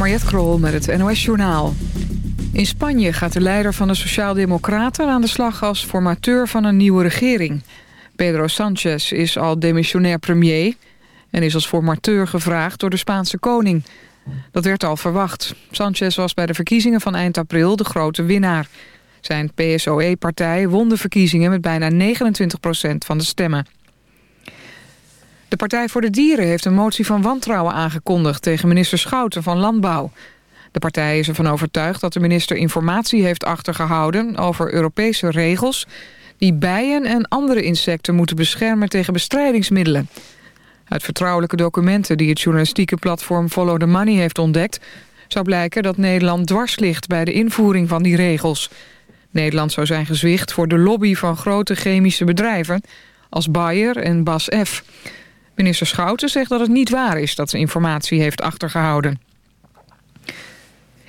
Mariette Krol met het NOS Journaal. In Spanje gaat de leider van de Sociaaldemocraten aan de slag als formateur van een nieuwe regering. Pedro Sanchez is al demissionair premier en is als formateur gevraagd door de Spaanse koning. Dat werd al verwacht. Sanchez was bij de verkiezingen van eind april de grote winnaar. Zijn PSOE-partij won de verkiezingen met bijna 29% van de stemmen. De Partij voor de Dieren heeft een motie van wantrouwen aangekondigd... tegen minister Schouten van Landbouw. De partij is ervan overtuigd dat de minister informatie heeft achtergehouden... over Europese regels die bijen en andere insecten moeten beschermen tegen bestrijdingsmiddelen. Uit vertrouwelijke documenten die het journalistieke platform Follow the Money heeft ontdekt... zou blijken dat Nederland dwars ligt bij de invoering van die regels. Nederland zou zijn gezwicht voor de lobby van grote chemische bedrijven... als Bayer en BASF... Minister Schouten zegt dat het niet waar is dat ze informatie heeft achtergehouden.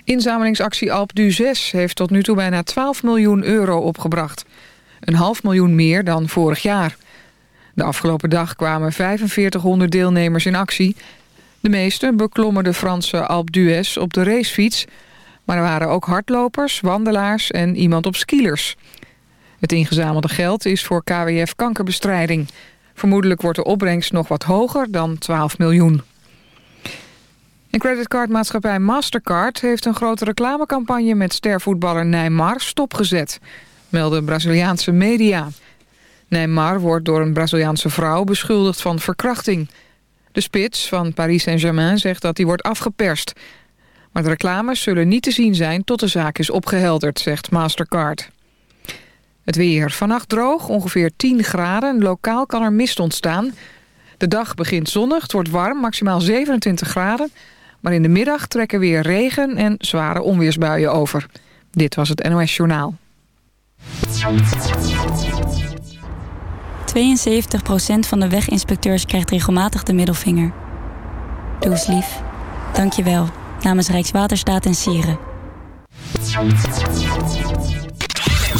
Inzamelingsactie Alp du 6 heeft tot nu toe bijna 12 miljoen euro opgebracht. Een half miljoen meer dan vorig jaar. De afgelopen dag kwamen 4500 deelnemers in actie. De meeste beklommen de Franse Alp d'Huez op de racefiets... maar er waren ook hardlopers, wandelaars en iemand op skilers. Het ingezamelde geld is voor KWF kankerbestrijding... Vermoedelijk wordt de opbrengst nog wat hoger dan 12 miljoen. En creditcardmaatschappij Mastercard heeft een grote reclamecampagne met stervoetballer Neymar stopgezet, melden Braziliaanse media. Neymar wordt door een Braziliaanse vrouw beschuldigd van verkrachting. De spits van Paris Saint-Germain zegt dat hij wordt afgeperst. Maar de reclames zullen niet te zien zijn tot de zaak is opgehelderd, zegt Mastercard. Het weer. Vannacht droog, ongeveer 10 graden. Lokaal kan er mist ontstaan. De dag begint zonnig, het wordt warm, maximaal 27 graden. Maar in de middag trekken weer regen en zware onweersbuien over. Dit was het NOS Journaal. 72% van de weginspecteurs krijgt regelmatig de middelvinger. Doe eens lief. Dank je wel. Namens Rijkswaterstaat en Sieren.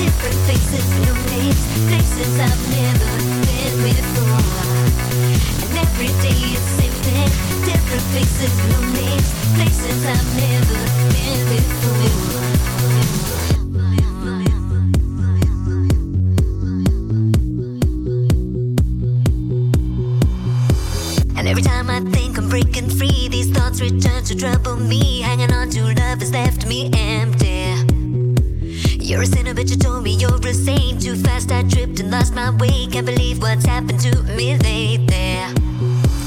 different faces, new names, places I've never been before. And every day it's same different faces, new names, places I've never been before. breaking free. These thoughts return to trouble me. Hanging on to love has left me empty. You're a sinner, but you told me you're a saint. Too fast, I tripped and lost my way. Can't believe what's happened to me lately.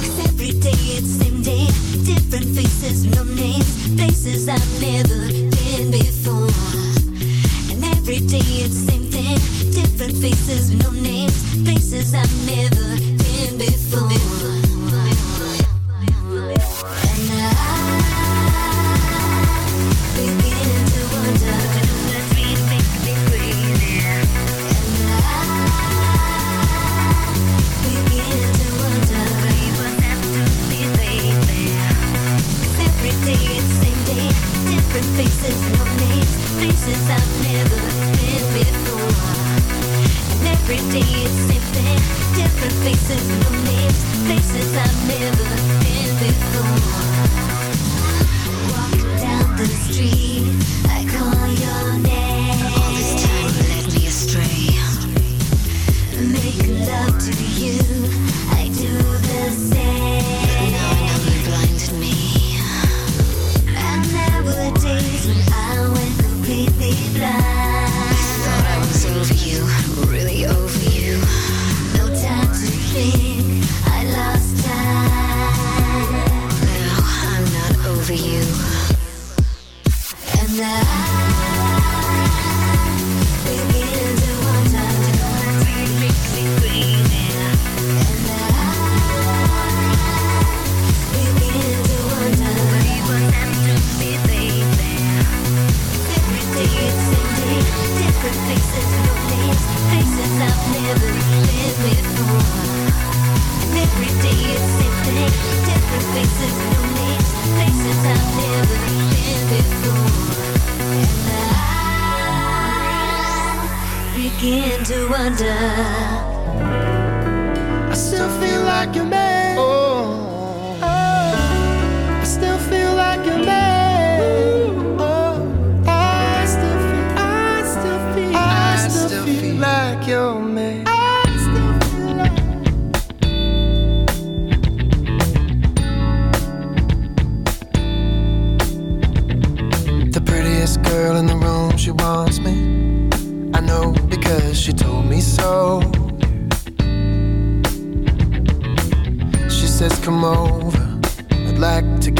Cause every day it's the same day. Different faces, no names. Places I've never been before. And every day it's the same thing. Different faces, no names. Places I've never been before. to wonder. I still feel like you're.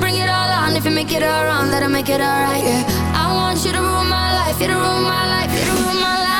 bring it all on. If you make it all wrong, that'll make it alright. Yeah. I want you to rule my life, you to rule my life, you to rule my life.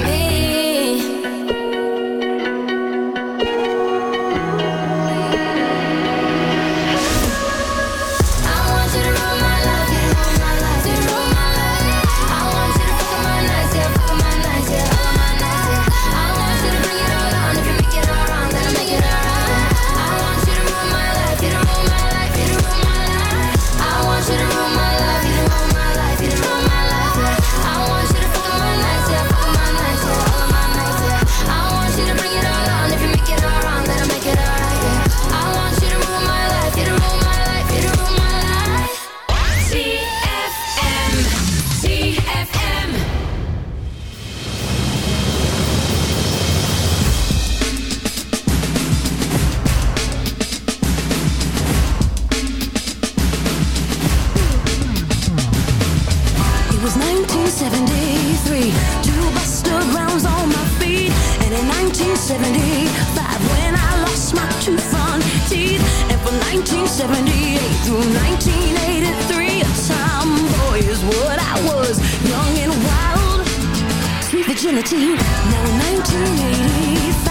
Now in 1985,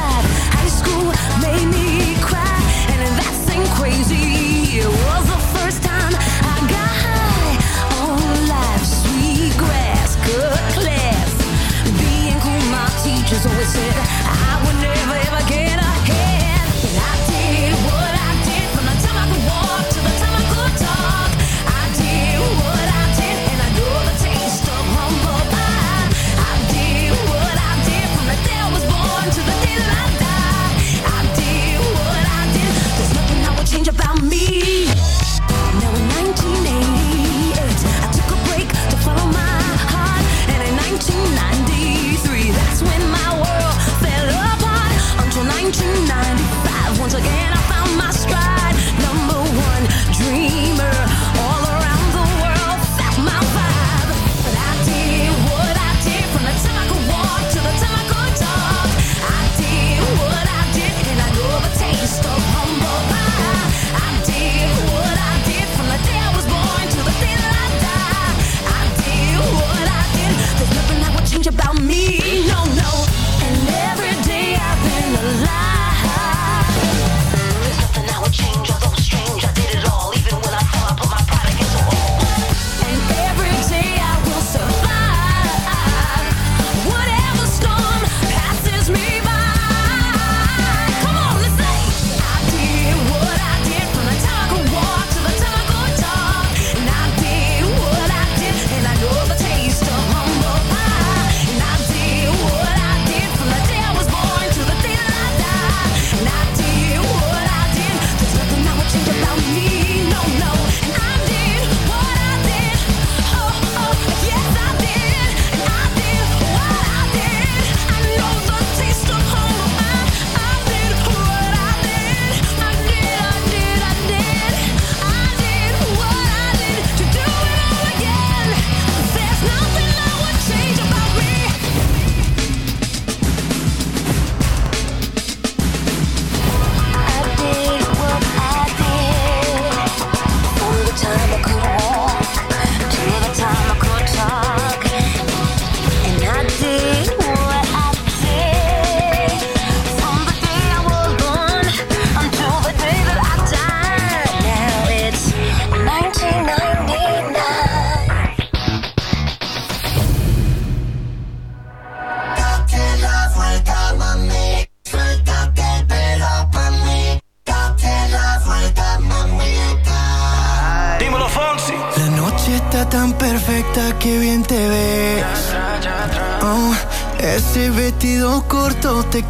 high school made me cry, and that's ain't crazy. It was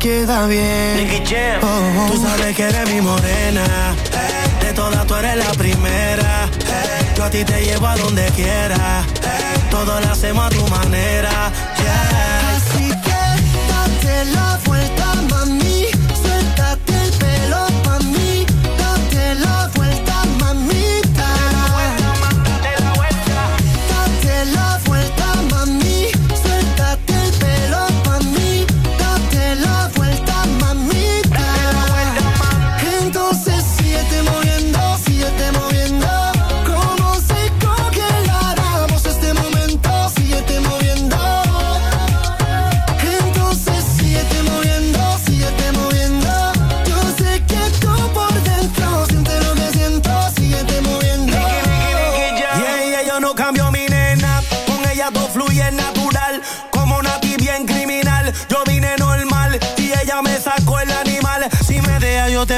queda bien. Oh, oh. Tú sabes que eres mi morena. De todas tú eres la primera. Yo a ti te llevo a donde quiera. Hey. Todo lo hacemos a tu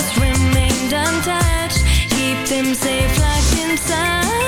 has remained untouched. Keep them safe locked inside.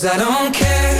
Cause I don't care.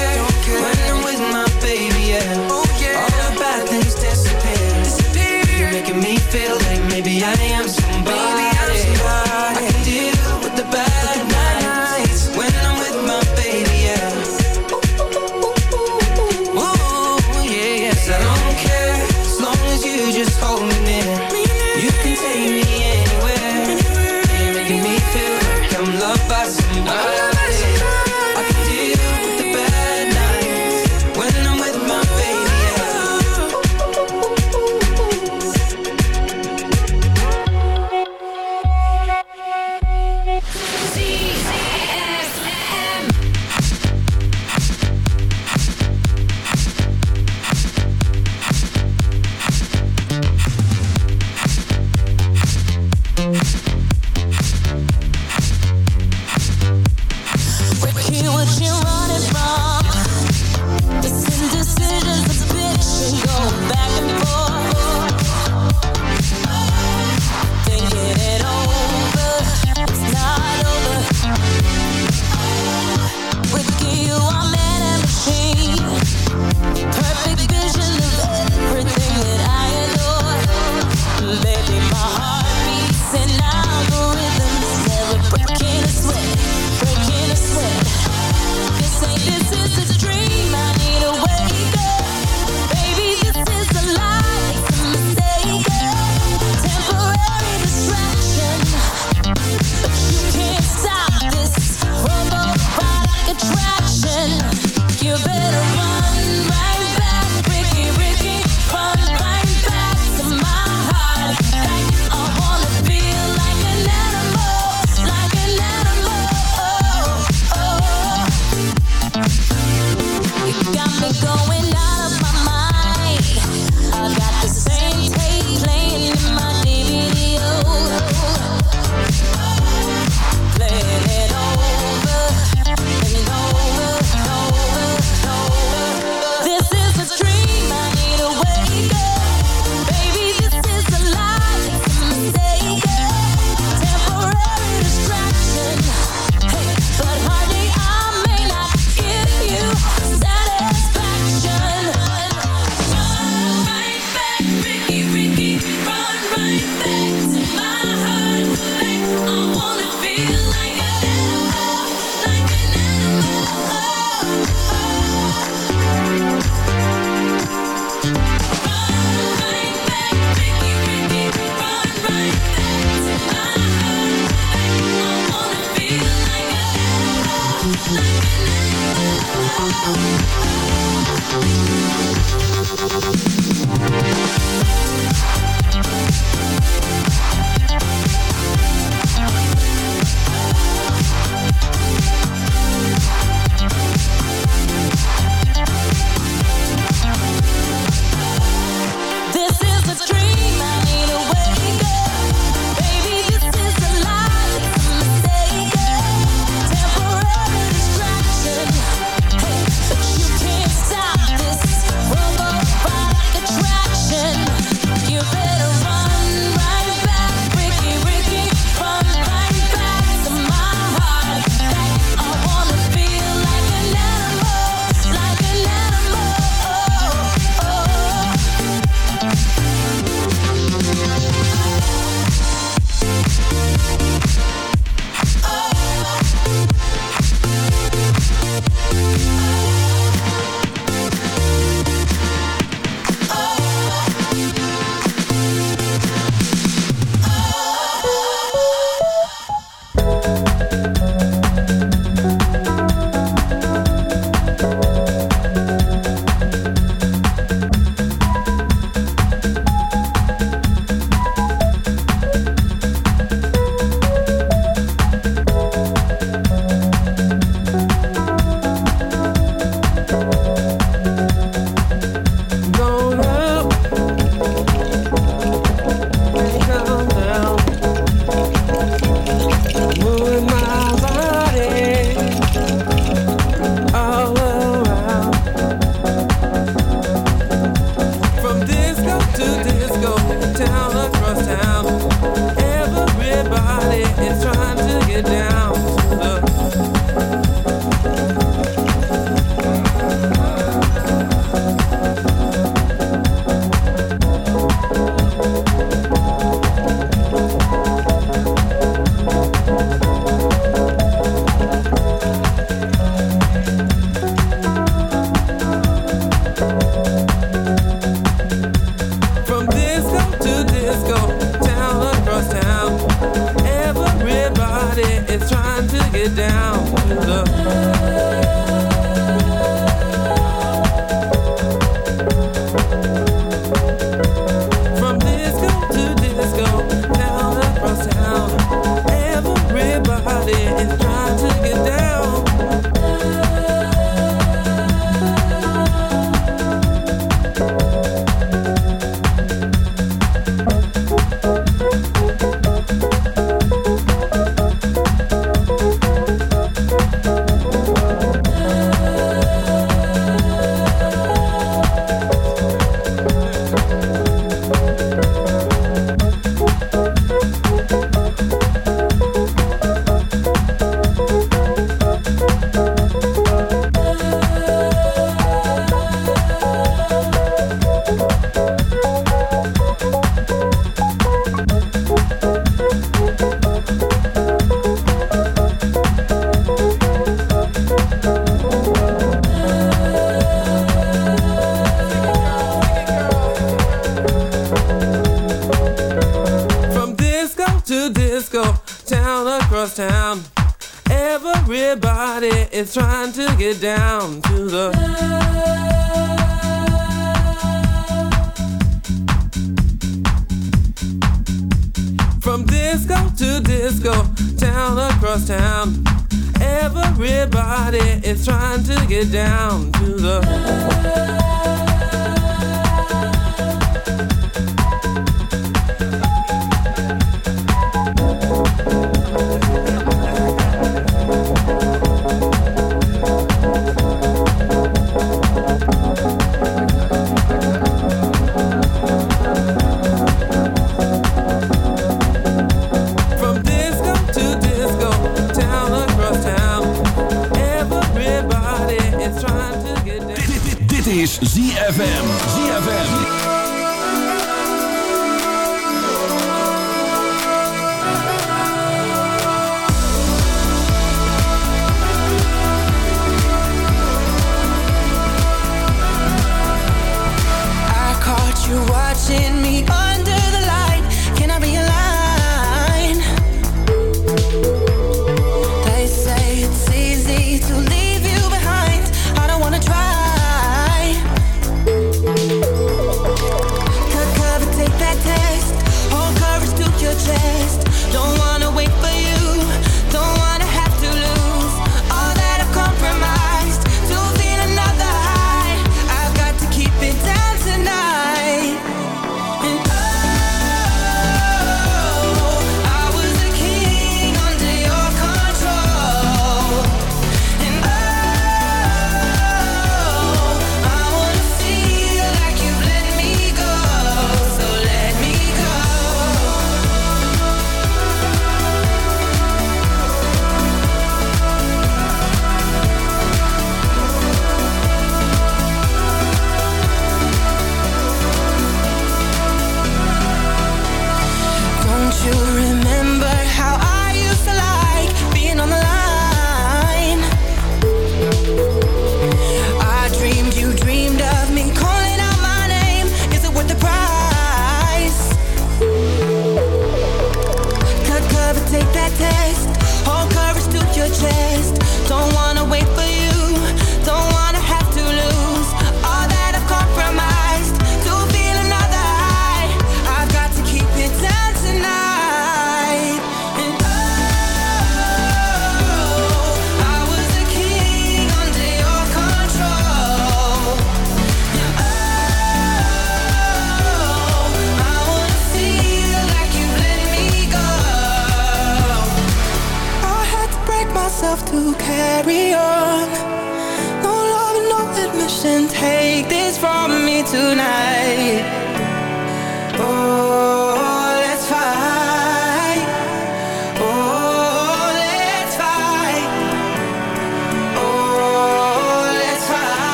ZFM.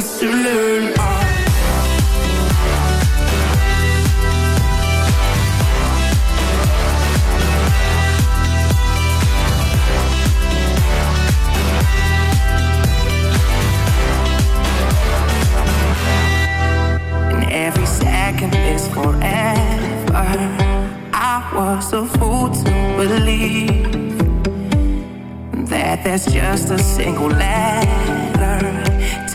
to learn was a fool to believe that there's just a single laugh